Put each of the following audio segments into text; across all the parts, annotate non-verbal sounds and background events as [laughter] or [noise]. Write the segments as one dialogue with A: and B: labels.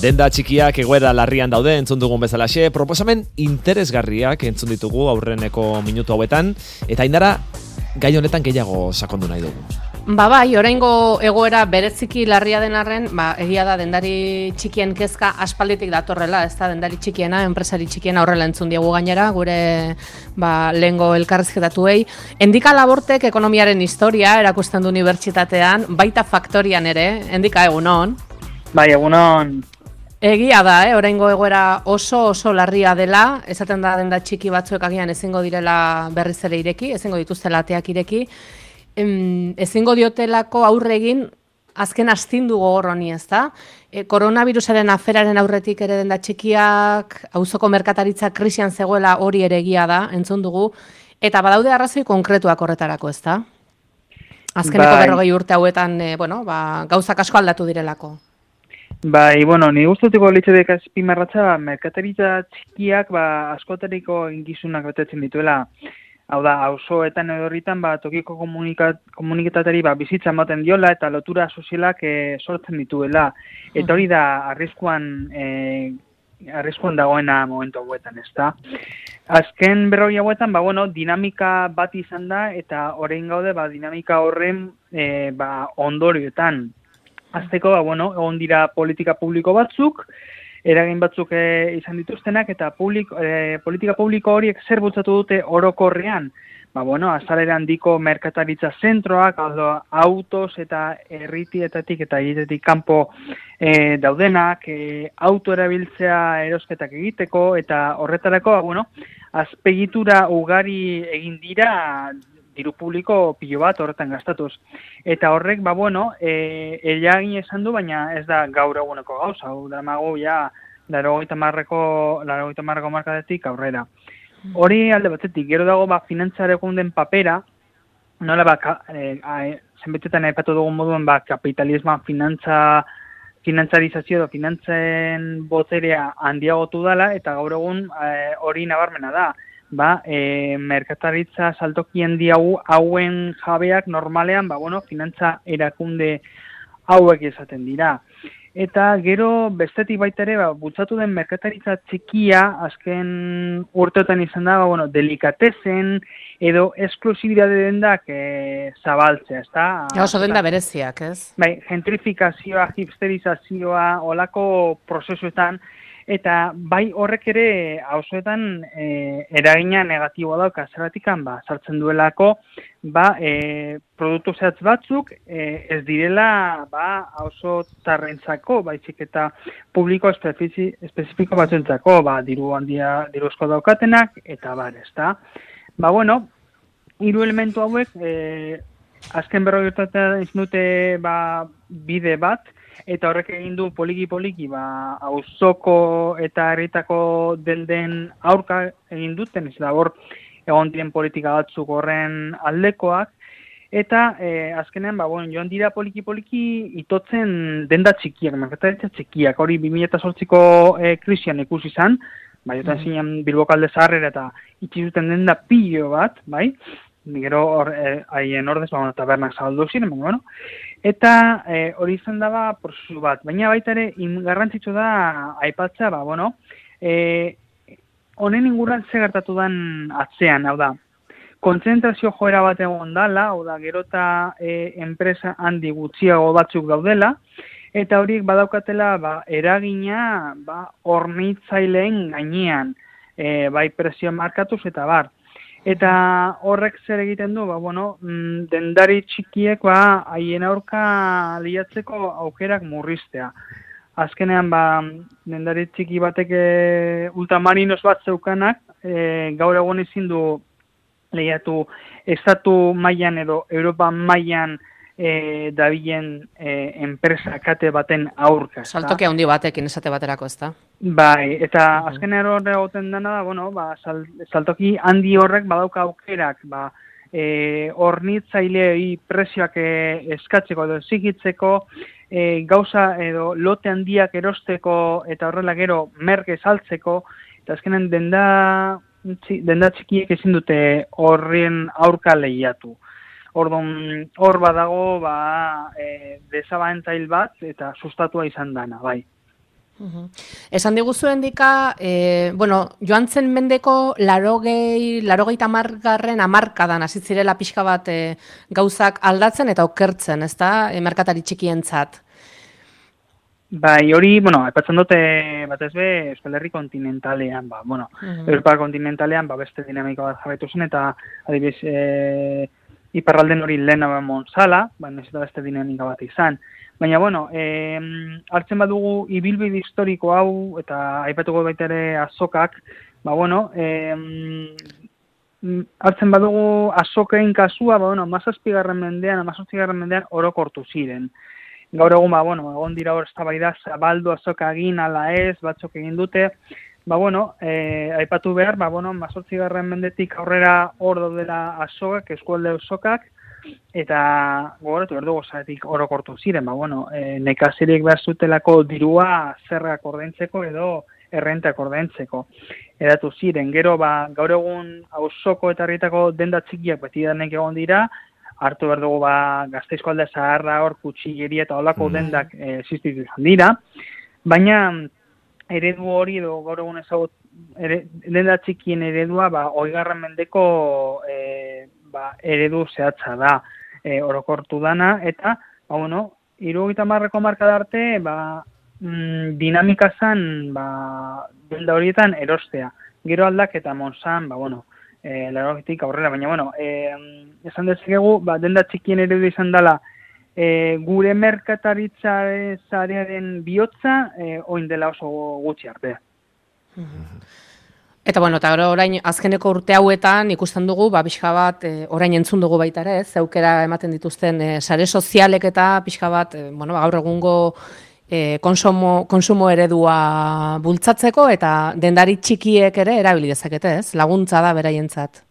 A: Denda txikiak egoera larrian daude entzun dugun bezalaxe, proposamen interesgarriak entzun ditugu aurreneko minutu hauetan, eta indara gai honetan gehiago sakondu nahi dugu.
B: Ba bai, oraingo egoera bereziki larria den arren, ba, egia da dendari txikien kezka aspalditik datorrela, ez da dendari txikiena, enpresari txikiena horrela entzun diegu gainera, gure ba, lehengo elkarrizketatuei. Endika labortek ekonomiaren historia erakusten du unibertsitatean, baita faktorian ere, endika egunon.
C: Bai, egunon.
B: Egia da, eh? oraingo egoera oso oso larria dela, esaten da denda txiki batzuek agian ezingo direla berriz ere ireki, ezingo dituzte lateak ireki, em, ezingo diotelako aurre egin azken astindu gogor honi, ez da? E, koronavirusaren aferaren aurretik ere denda txikiak, auzoko merkataritza krisian zegoela hori ere egia da, entzun dugu, eta badaude arrazoi konkretuak horretarako, ez da? Azkeneko
C: Bai.
B: berrogei urte hauetan, e, bueno, ba, gauzak asko aldatu direlako.
C: Bai, bueno, ni gustatuko litzedek azpimarratza, ba, merkataritza txikiak ba, askotariko ingizunak betetzen dituela. Hau da, auzoetan edo horritan, ba, tokiko komunikat, komunikatateri ba, bizitza ematen diola eta lotura sozialak e, sortzen dituela. Eta hori da, arriskuan, e, arriskuan dagoena momentu hauetan, ez da. Azken berroi hauetan, ba, bueno, dinamika bat izan da, eta orain gaude, ba, dinamika horren e, ba, ondorioetan. Azteko, ba, bueno, egon dira politika publiko batzuk, eragin batzuk e, izan dituztenak, eta publiko, e, politika publiko horiek zer bultzatu dute orokorrean. Ba, bueno, azalera handiko merkataritza zentroak, aldo, autos eta erritietatik eta egitetik kanpo e, daudenak, e, auto erabiltzea erosketak egiteko, eta horretarako, ba, bueno, azpegitura ugari egin dira diru publiko pilo bat horretan gastatuz. Eta horrek, ba, bueno, e, eragin esan du, baina ez da gaur eguneko gauza, hau da mago, ja, larogeita marreko, larogeita marreko markadetik aurrera. Hori alde batetik, gero dago, ba, finantzareko den papera, nola, ba, ka, e, a, e, zenbetetan aipatu dugun moduen, ba, kapitalismoa finantza, finantzarizazio edo finantzen boterea handiagotu dela, eta gaur egun e, hori nabarmena da ba, e, merkataritza saltokien diagu hauen jabeak normalean, ba, bueno, finantza erakunde hauek esaten dira. Eta gero bestetik baita ere, ba, bultzatu den merkataritza txikia, azken urteotan izan da, ba, bueno, delikatezen edo esklusibidade dendak e, zabaltzea, ezta?
B: Ja, oso denda bereziak, ez?
C: Bai, gentrifikazioa, hipsterizazioa, olako prozesuetan, eta bai horrek ere auzoetan e, eragina negatiboa dauka zeratikan ba sartzen duelako ba e, produktu zehatz batzuk e, ez direla ba auzo tarrentzako baizik eta publiko espezifi, espezifiko batzuentzako ba diru handia diru asko daukatenak eta bar, ezta? Ba bueno, hiru elementu hauek e, azken izan dute ba, bide bat, eta horrek egin du poliki poliki ba auzoko eta herritako delden aurka egin duten ez da hor egon diren politika batzuk horren aldekoak eta e, azkenean ba bueno joan dira poliki poliki itotzen denda txikiak merkataritza txikiak hori 2008ko e, krisian ikusi izan bai eta
B: Mhm.
C: zinean Bilbokalde zaharrera eta itxi zuten denda pilo bat bai gero hor, eh, haien ordez, ba, bueno, tabernak zabaldu ziren, bueno, eta eh, hori izan daba prozesu bat, baina baita ere, garrantzitsu da aipatza, ba, bueno, eh, honen inguruan ze gertatu den atzean, hau da, kontzentrazio joera bat egon dala, hau da, gero eta eh, enpresa handi gutxiago batzuk daudela, eta horiek badaukatela ba, eragina ba, hornitzaileen gainean, e, bai presio markatuz eta bar. Eta horrek zer egiten du, ba, bueno, mm, dendari txikiek ba, haien aurka liatzeko aukerak murriztea. Azkenean, ba, dendari txiki batek e, ultramarinos bat zeukanak, e, gaur egun ezin du lehiatu estatu mailan edo Europa mailan e, dabilen e, enpresa kate baten aurka. ezta?
B: Saltoki handi batekin esate baterako, ez da?
C: Bai, eta
B: Mhm.
C: azken horre egoten dena da, bueno, ba, sal, saltoki handi horrek badauka aukerak, ba, e, hornitzaileei prezioak e, eskatzeko edo exigitzeko, e, gauza edo lote handiak erosteko eta horrela gero merke saltzeko, eta azkenen denda, denda txikiek ezin dute horren aurka lehiatu. Orduan, hor badago, ba, e, desabantzail bat eta sustatua izan dana, bai.
B: Esan diguzu endika, e, bueno, joan zen mendeko larogei, larogei tamargarren amarkadan azitzirela pixka bat e, gauzak aldatzen eta okertzen, ez da, e, merkatari txikientzat.
C: Bai, hori, bueno, aipatzen dute batez be Euskal Herri kontinentalean, ba, bueno, uh Europa kontinentalean ba beste dinamika bat jarraitu zen eta adibidez eh iparralden hori lehena ba Monsala, ba beste dinamika bat izan. Baina, bueno, e, hartzen badugu ibilbide historiko hau, eta aipatuko baita ere azokak, ba, bueno, e, hartzen badugu azokein kasua, ba, bueno, mazazpigarren mendean, mazazpigarren mendean orokortu ziren. Gaur egun, ba, bueno, egon dira hor da, zabaldu azoka egin, ala ez, batzok egin dute, ba, bueno, e, aipatu behar, ba, bueno, mazazpigarren mendetik aurrera hor daudela azokak, eskualde azokak, eta gogoratu behar dugu zaretik orokortu ziren, ba, bueno, e, nekazirik behar zutelako dirua zerrak ordaintzeko edo errentak ordaintzeko. Edatu ziren, gero ba, gaur egun hausoko eta herritako denda txikiak beti denek egon dira, hartu behar dugu ba, gazteizko alde zaharra hor kutsigeri eta olako mm. dendak e, existitu izan dira, baina eredu hori edo gaur egun ezagut ere, denda txikien eredua ba, oigarren mendeko e, ba, eredu zehatza da e, orokortu dana, eta, ba, bueno, irugita marreko marka darte, ba, mm, dinamika zan, ba, bilda horietan erostea. Gero aldak eta monsan, ba, bueno, e, aurrera, baina, bueno, e, esan dezakegu, ba, denda txikien eredu izan dela, e, gure merkataritza zarearen bihotza, e, oin dela oso gutxi arte.
B: Eta bueno, eta orain azkeneko urte hauetan ikusten dugu, ba pixka bat e, orain entzun dugu baita ere, ez? Aukera ematen dituzten e, sare sozialek eta pixka bat, e, bueno, gaur egungo e, konsumo, konsumo eredua bultzatzeko eta dendari txikiek ere erabili dezakete, ez? Laguntza da beraientzat.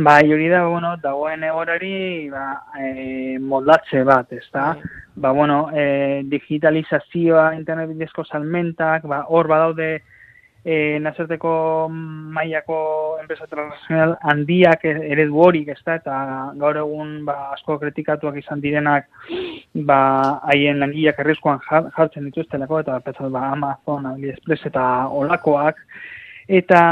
C: Ba, hori da, bueno, dagoen egorari ba, e, moldatze bat, ez da? Bai. Ba, bueno, e, digitalizazioa, internet bidezko salmentak, ba, hor badaude, e, nazerteko mailako enpresa transnacional handiak eredu horik, ez da, eta gaur egun ba, asko kritikatuak izan direnak ba, haien langileak errizkoan jartzen dituztelako, eta petzat, ba, Amazon, AliExpress eta olakoak, eta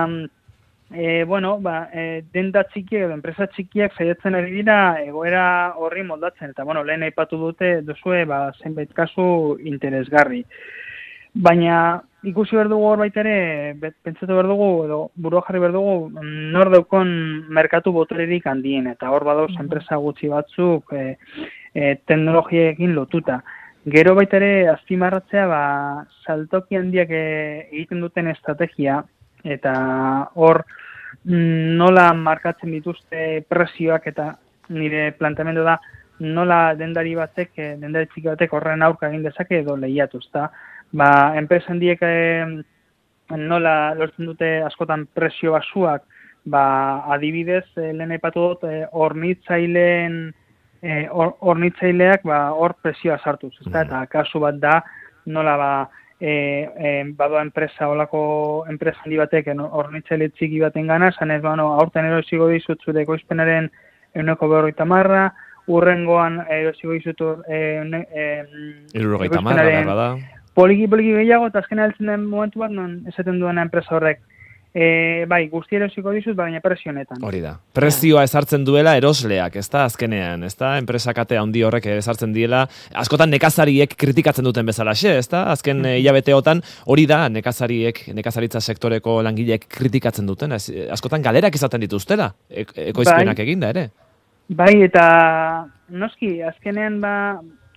C: e, bueno, ba, e, denda txikiak edo enpresa txikiak zaiatzen ari dira egoera horri moldatzen, eta bueno, lehen aipatu dute duzue, ba, zenbait kasu interesgarri. Baina ikusi behar dugu hor baita ere, pentsatu behar dugu, edo burua jarri behar dugu, nor daukon merkatu botererik handien, eta hor badauz mm enpresa gutxi batzuk e, e, teknologiekin lotuta. Gero baita ere, azpimarratzea, ba, saltoki handiak e, egiten duten estrategia, eta hor mm, nola markatzen dituzte presioak eta nire planteamendu da, nola dendari batek, e, dendari txiki batek horren aurka egin dezake edo lehiatu, ezta? ba, enpresen diek nola lortzen dute askotan presio basuak, ba, adibidez, e, lehen aipatu dut, e, ornitzaileen, e, ornitzaileak ba, hor presioa sartuz, mm. eta kasu bat da, nola ba, e, e, badoa enpresa, olako enpresa handi batek, ornitzaile txiki baten gana, zanez, ba, no, aurten erosigo dizut zure ekoizpenaren euneko berroita marra, urrengoan erosigo dizut e,
A: e, marra,
C: poliki poliki gehiago eta azken altzen den momentu bat non esaten duena enpresa horrek. E, bai, guzti erosiko dizut, baina presio honetan.
A: Hori da. Prezioa ezartzen duela erosleak, ez da, azkenean, ez da, enpresa katea handi horrek ezartzen diela, askotan nekazariek kritikatzen duten bezala, xe, ez da, azken mm. hilabeteotan hori da, nekazariek, nekazaritza sektoreko langileek kritikatzen duten, ez, askotan galerak izaten dituztela, e, ekoizpenak bai. eginda ere.
C: Bai, eta noski, azkenean ba,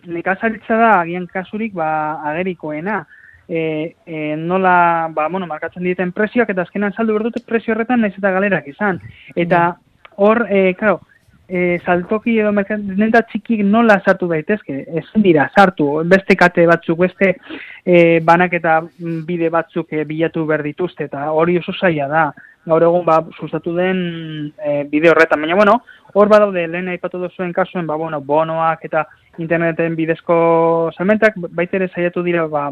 C: nekazaritza da agian kasurik ba, agerikoena. E, e, nola, ba, bueno, markatzen dieten prezioak eta azkenan saldu berdute prezio horretan naiz eta galerak izan. Eta hor, e, claro, e, saltoki edo merkatenta txikik nola sartu daitezke, ez dira sartu, beste kate batzuk, beste e, banak eta bide batzuk e, bilatu behar dituzte, eta hori oso zaila da, gaur egun ba, sustatu den e, bide horretan, baina bueno, hor badaude lehen aipatu duzuen kasuen, ba, bueno, bonoak eta interneten bidezko salmentak, baita ere saiatu dira, ba,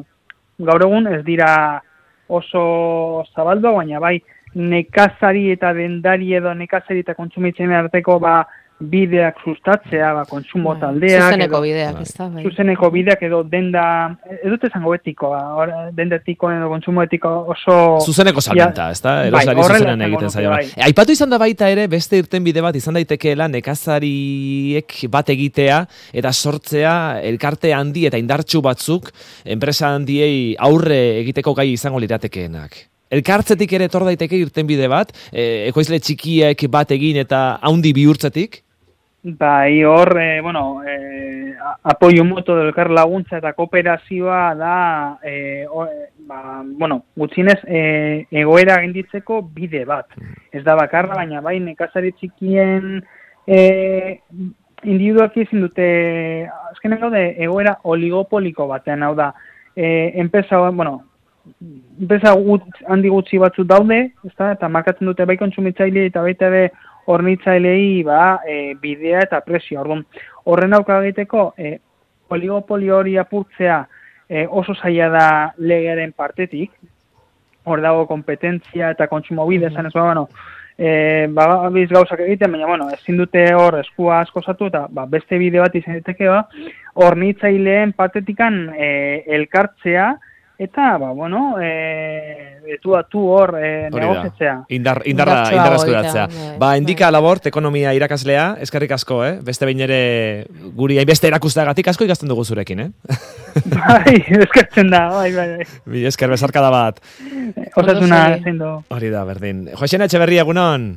C: gaur egun ez dira oso zabaldoa, baina bai nekazari eta dendari edo nekazari eta kontsumitzen arteko ba, bideak sustatzea, ba, kontsumo
B: Bai,
C: taldeak,
B: Zuzeneko
C: edo-
B: bideak,
A: Bai.
B: ez da? Bai.
C: zuzeneko bideak edo denda, ez dut esango etikoa, hor, denda etikoen edo kontsumo etiko oso...
A: Zuzeneko salmenta, ez da?
C: Bai,
A: Eroslari
C: horrela
A: zuzenen egiten zaio.
C: bai.
A: E, Aipatu izan da baita ere, beste irten bide bat izan daitekeela nekazariek bat egitea eta sortzea elkarte handi eta indartsu batzuk enpresa handiei aurre egiteko gai izango liratekeenak. Elkartzetik ere etor daiteke irten bide bat, e, ekoizle txikiek bat egin eta haundi bihurtzetik?
C: Bai, hor, e, bueno, e, apoio moto del elkar laguntza eta kooperazioa da, e, o, ba, bueno, gutxinez e, egoera genditzeko bide bat. Ez da bakarra, baina bai nekazari txikien e, individualki ezin dute, azkenen gaude, egoera oligopoliko batean, hau da, e, enpresa, bueno, enpresa gut, handi gutxi batzuk daude, ezta? eta markatzen dute bai kontsumitzaile eta baita ere hornitzailei ba, e, bidea eta presio. Orduan, horren auka egiteko, e, oligopolio hori apurtzea e, oso zaila da legearen partetik, hor dago kompetentzia eta kontsumo bide, esan ez ba, bueno, e, ba, biz gauzak egiten, baina, bueno, ezin dute hor eskua asko zatu, eta ba, beste bide bat izan daiteke ba, hornitzaileen partetikan e, elkartzea, eta, ba, bueno, e, etu atu hor e,
A: Hori da.
C: negoziatzea.
A: Indar, indarra, indarra
B: bai,
A: Ba, indika labort, ekonomia irakaslea, eskerrik asko, eh? Beste behin ere guri hainbeste erakusteagatik asko ikasten dugu zurekin, eh? [laughs]
C: bai, eskertzen da, bai, bai, bai.
A: Bi esker bezarkada bat.
C: Osasuna zein.
A: Hori da, berdin. Joxena Etxeberria, egunon.